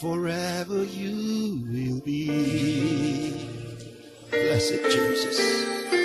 forever you will be. Blessed Jesus.